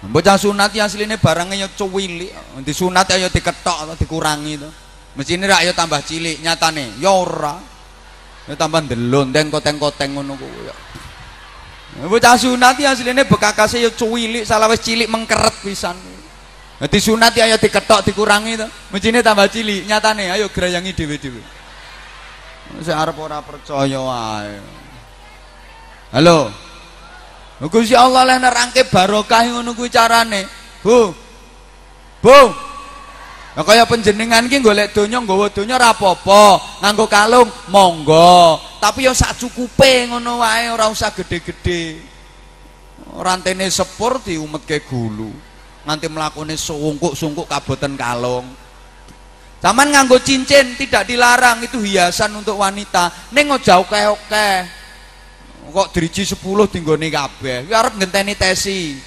Bocah sunat ya asline barangnya ya cuwilik, disunat ya diketok dikurangi to. Mesine rak ya tambah cilik, nyatane ya ora. Ya tambah ndelon tengko-tengkoteng ngono kuwi ya. Bocah sunat ya asline bekakase ya cuwilik, salah wis cilik mengkeret pisan. Dadi sunat ya diketok dikurangi to. Mesine tambah cilik, nyatane ayo grayangi dhewe-dhewe. Sing arep ora percaya wae. Halo. Gusti Allah leh nerangke barokah ngono kuwi carane. Bu. Bu. Lah kaya panjenengan iki golek donya nggawa donya ora apa-apa, nganggo kalung monggo. Tapi ya sak cukupe ngono wae, ora usah gede-gede. Rantene sepur diumetke gulu. Nganti mlakune sungkuk-sungkuk kaboten kalung. Zaman nganggo cincin tidak dilarang itu hiasan untuk wanita. Ning ojo oke-oke kok driji 10 tinggone kabeh. Kuwi arep ngenteni tesi.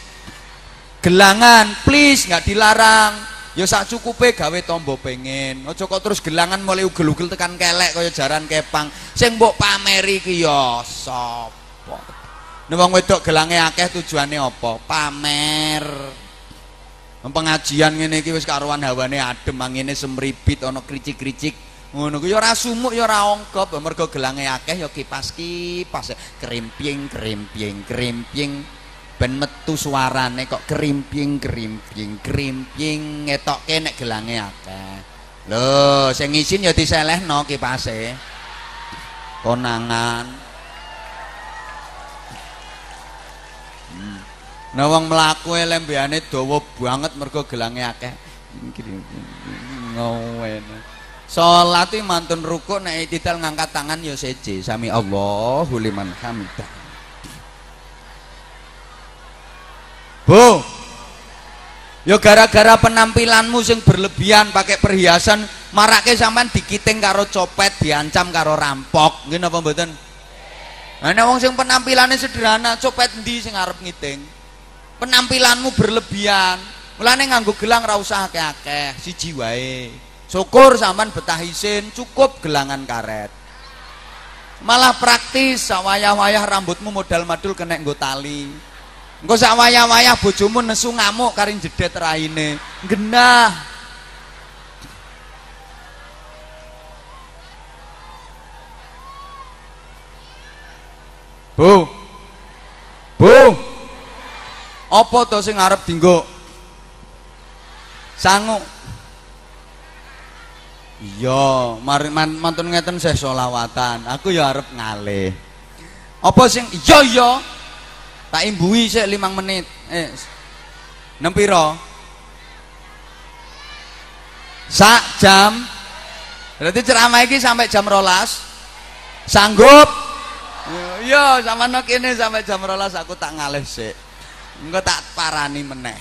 Gelangan please nggak dilarang. Ya sak cukupe gawe tombo pengen. Aja kok terus gelangan mulai ugel-ugel tekan kelek kaya jaran kepang. Sing mbok pameri ki ya sapa? Nek wong wedok gelange akeh tujuane apa? Pamer. Pengajian ngene iki wis karuan hawane adem angine semripit ana kricik-kricik ngono ku ya ora sumuk ya ora ongkop. Mergo gelange akeh ya kipas-kipas krimping krimping krimping ben metu suarane kok krimping krimping krimping ngetokke nek gelange akeh. Lho sing isin ya diselehno kipase. Konangan. Hmm. Nah wong mlaku lembeyane dawa banget mergo gelange akeh. Ngowen. Salat mantun rukuk nek itidal ngangkat tangan ya seje sami Allahu liman hamidah. Bu. Ya gara-gara penampilanmu sing berlebihan pakai perhiasan marake sampean dikiting karo copet, diancam karo rampok. Nggih napa mboten? Nah, wong sing penampilannya sederhana, copet ndi sing arep ngiting? Penampilanmu berlebihan. Mulane nganggo gelang ra usah akeh-akeh, siji wae syukur sampan betah isin cukup gelangan karet. Malah praktis sawayah-wayah rambutmu modal madul kena nggo tali. Engko sak wayah-wayah bojomu nesu ngamuk karing jedet raine. Genah Bu. Bu. Apa to sing arep dinggo? Sangu iya mari man, mantun ngeten saya solawatan aku ya harap ngalih. Apa sing iya iya. Tak imbui sik limang menit. Eh nempiro sak jam. Berarti ceramah ini sampai jam rolas. Sanggup? Iya sama nok ini sampai jam rolas aku tak ngalih sih enggak tak parani meneh.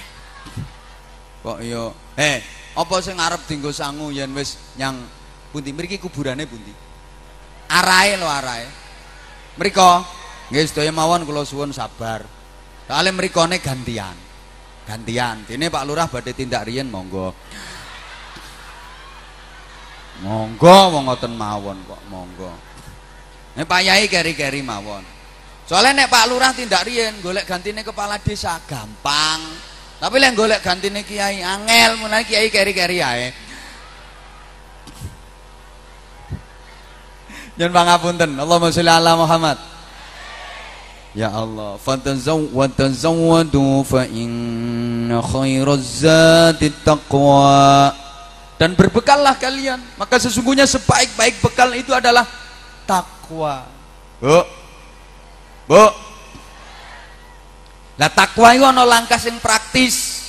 Kok iya? Eh apa sing arep dienggo sangu yen wis nyang pundi? Mriki kuburane pundi? Arahe lho arahe. Mriko nggih sedaya mawon kula suwun sabar. Kale mrikone gantian. Gantian. Dene Pak Lurah badhe tindak riyen monggo. Monggo wong ngoten mawon kok monggo. Nek Pak Yai keri-keri mawon. Soalnya nek Pak Lurah tindak riyen golek gantine kepala desa gampang tapi lek golek gantine kiai angel mulai kiai keri-keri ae. Jangan pangapunten. Allahumma sholli ala Muhammad. Ya Allah, fatazawwadu wa tazawwadu fa inna khairaz zati taqwa. Dan berbekallah kalian, maka sesungguhnya sebaik-baik bekal itu adalah takwa. Bu. Bu, lah takwa itu ana langkah sing praktis.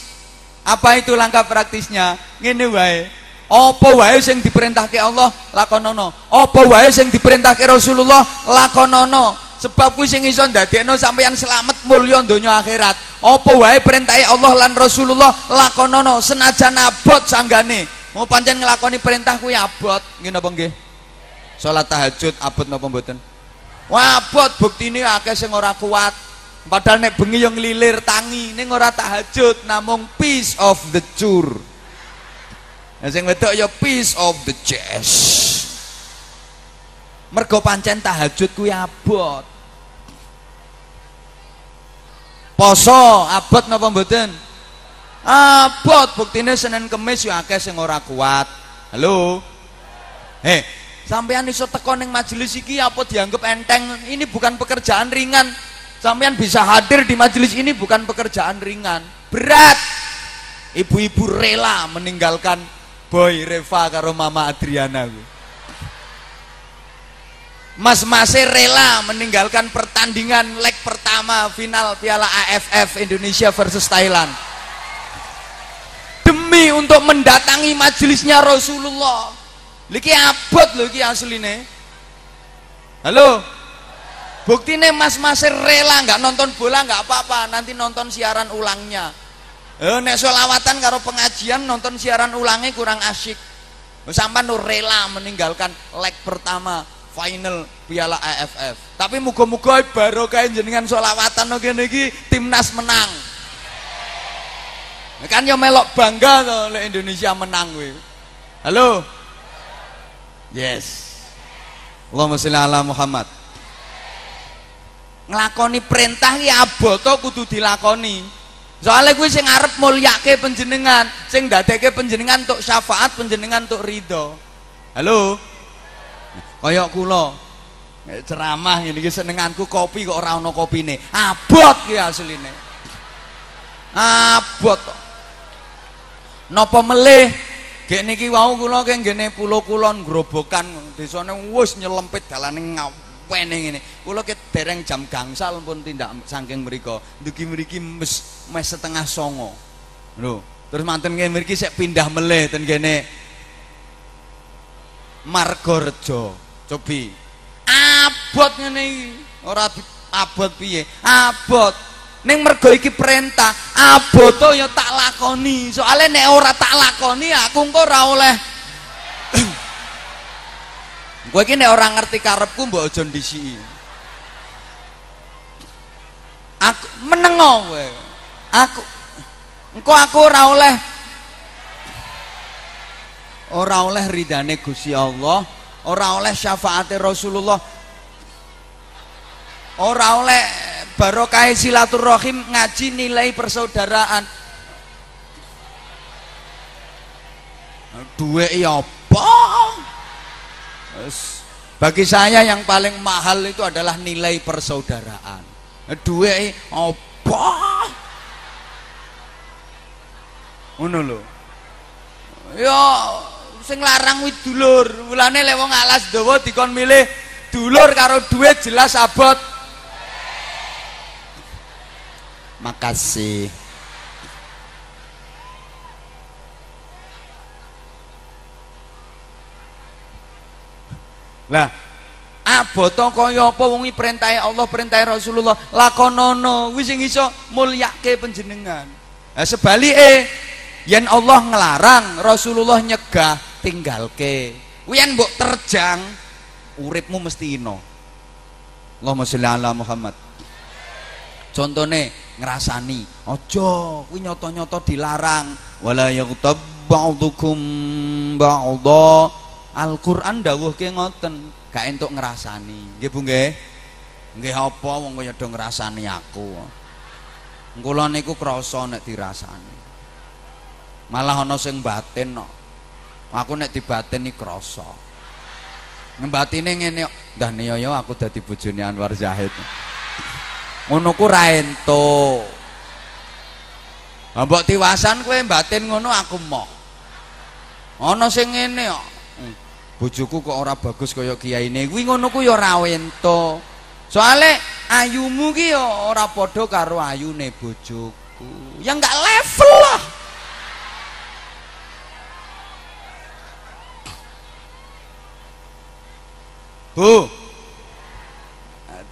Apa itu langkah praktisnya? Ngene wae. Apa wae sing diperintahke Allah lakonono. Apa wae sing diperintahke Rasulullah lakonono. Sebab kuwi sing iso ndadekno sampeyan selamat mulya donya akhirat. Apa wae perintahe Allah lan Rasulullah lakonono senajan abot sanggane. Mau pancen nglakoni perintah kuwi abot. Nggih napa nggih? Salat tahajud abot napa mboten? Wah abot buktine akeh sing ora kuat Padahal nek bengi yang lilir tangi ning ora tahajud namung piece of the cur. Nah sing wedok ya piece of the chest. Mergo pancen tahajud kuwi abot. Poso abot napa mboten? abot buktine Senin Kemis ya akeh sing ora kuat halo heh sampean iso teko ning majelis iki apa dianggap enteng ini bukan pekerjaan ringan sampean bisa hadir di majelis ini bukan pekerjaan ringan. Berat. Ibu-ibu rela meninggalkan boy Reva karo mama Adriana Mas-mas rela meninggalkan pertandingan leg pertama final Piala AFF Indonesia versus Thailand. Demi untuk mendatangi majelisnya Rasulullah. Liki abot lho iki asline. Halo buktinya mas-mas rela nggak nonton bola nggak apa-apa nanti nonton siaran ulangnya eh nek solawatan karo pengajian nonton siaran ulangnya kurang asyik sampai nur rela meninggalkan leg pertama final Piala AFF. Tapi muga-muga baru kayak jenengan solawatan oke niki timnas menang. Kan yo melok bangga oleh Indonesia menang gue. Halo. Yes. Allahumma sholli ala Muhammad. Nglakoni perintah ki aboto kudu dilakoni. Soalnya gue sing arep mulyake penjenengan, sing dadekke penjenengan untuk syafaat, penjenengan untuk ridho. Halo? Kaya kula. Ceramah ini senenganku kopi kok ora ana kopine. Abot ki asline. Abot. Napa melih? Gek niki wau kula ke nggene pulau kulon grobokan desane wis nyelempit dalane ngawene ngene. Kula ke dereng jam gangsal pun tindak saking mriku ndugi mriki mes mes setengah songo. Lho terus manten kene mriki sik pindah melih ten kene. Margorejo cobi. Abot ngene iki. Ora abot piye? Abot. Ning mergo iki perintah abot ya tak lakoni. Soalnya nek ora tak lakoni aku engko ora oleh. Kowe iki nek ora ngerti karepku mbok aja ndisiki aku menengo kowe. Aku engko aku ora oleh ora oleh ridane Gusti Allah ora oleh syafaat Rasulullah ora oleh barokah silaturahim ngaji nilai persaudaraan. Duwe ya apa? Bagi saya yang paling mahal itu adalah nilai persaudaraan duwe apa? Ngono lho. Ya sing larang wit dulur. Mulane lek wong alas dawa dikon milih dulur karo duit jelas abot. Makasih. Lah aboto kaya apa? Wong perintahe Allah perintahe Rasulullah. Lakonono wis sing iso mulyake panjenengan. Nah sebalike yen Allah ngelarang Rasulullah nyegah tinggalke. Wian mbok terjang uripmu mesti ino. Allahumma sholli ala Muhammad. Contohnya ngerasani ojo kuwi nyoto-nyoto dilarang. Wala yaghtab ba'dukum ba'dha. Al-Qur'an dawuhke ngoten gak entuk ngerasani nggih Bu nggih. Nggih apa wong kaya do ngrasani aku? Kula niku krasa nek dirasani. Malah ana sing batin no aku nek dibateni krasa. Ngembatine ngene ndah niyo aku dadi bojone Anwar Zahid. Ngono ku ra entuk. Mbok tiwasan kowe batin ngono aku moh ana sing ngene kok bojoku kok ora bagus kaya kiyaine? Kuwi ngono ku ya ora soale ayumu ki ya ora padha karo ayune bojoku. Ya enggak level lah. Bu,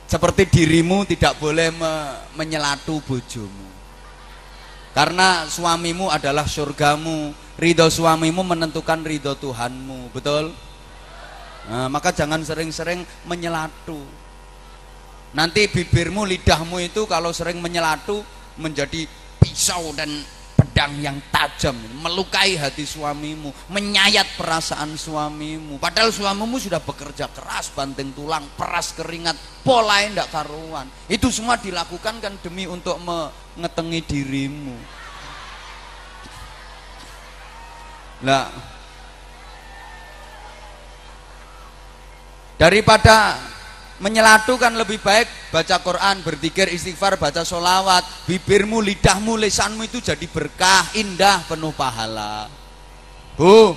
seperti dirimu tidak boleh me menyelatu bojomu. Karena suamimu adalah surgamu, ridho suamimu menentukan ridho Tuhanmu, betul? Nah, maka jangan sering-sering menyelatu. Nanti bibirmu, lidahmu itu kalau sering menyelatu menjadi pisau dan pedang yang tajam. Melukai hati suamimu menyayat perasaan suamimu. Padahal suamimu sudah bekerja keras banting tulang peras keringat pola tidak karuan. Itu semua dilakukan kan demi untuk mengetengi dirimu. Lah daripada menyelatu kan lebih baik baca Quran, berzikir, istighfar, baca solawat bibirmu, lidahmu, lisanmu itu jadi berkah, indah, penuh pahala. Bu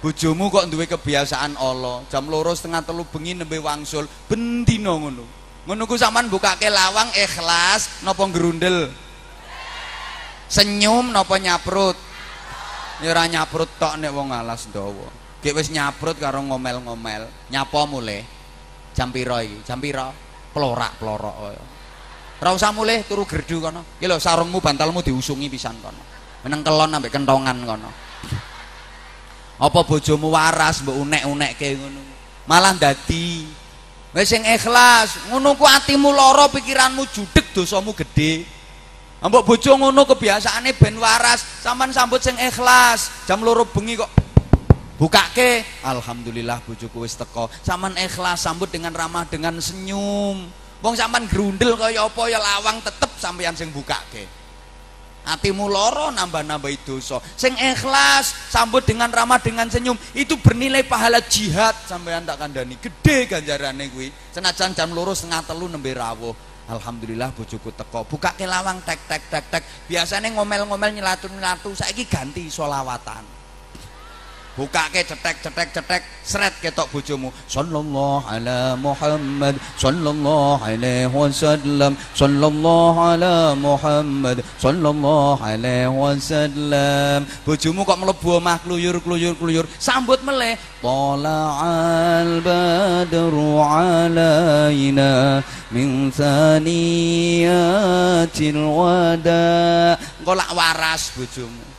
bojomu kok duwe kebiasaan Allah jam loro setengah telu bengi nembe wangsul. Bendino ngono? Ngono ku sampean bukake lawang ikhlas napa gerundel senyum napa nyaprut? Ya ora nyaprut tok nek wong alas ndawa gek wis nyaprut karo ngomel-ngomel nyapa mulih? Jam pira iki? Jam pira plorak plorok kaya ora usah mulih turu gerdu kono. Iki lho sarungmu bantalmu diusungi pisan kono. Meneng kelon ambek kentongan kono. Apa bojomu waras mbok unek-unekke ngono? Malah dadi. Wis sing ikhlas ngono ku atimu lara pikiranmu judeg dosamu gede mbok bojo ngono kebiasaane ben waras. Sampean sambut sing ikhlas. Jam loro bengi kok bukake alhamdulillah bojoku wis teko. Sampean ikhlas sambut dengan ramah dengan senyum. Wong sampean grundel kaya apa ya lawang tetep sampean sing bukake hatimu loro nambah-nambah dosa. Sing ikhlas sambut dengan ramah dengan senyum itu bernilai pahala jihad. Sampean tak kandani gede ganjarane kuwi. Senajan jam loro setengah telu nembe rawuh. Alhamdulillah bojoku teko. Buka ke lawang tek tek tek tek. Biasanya ngomel-ngomel nyelatu nyelatu saiki ganti solawatan bukake cetek cetek cetek seret ketok bojomu. Sallallahu ala Muhammad sallallahu alaihi wasallam. Sallallahu ala Muhammad sallallahu alaihi wasallam. Bojomu kok mlebu omah kluyur kluyur kluyur. Sambut meleh. Tala'al badru alaina min thaniyatil wada. Lak waras bojomu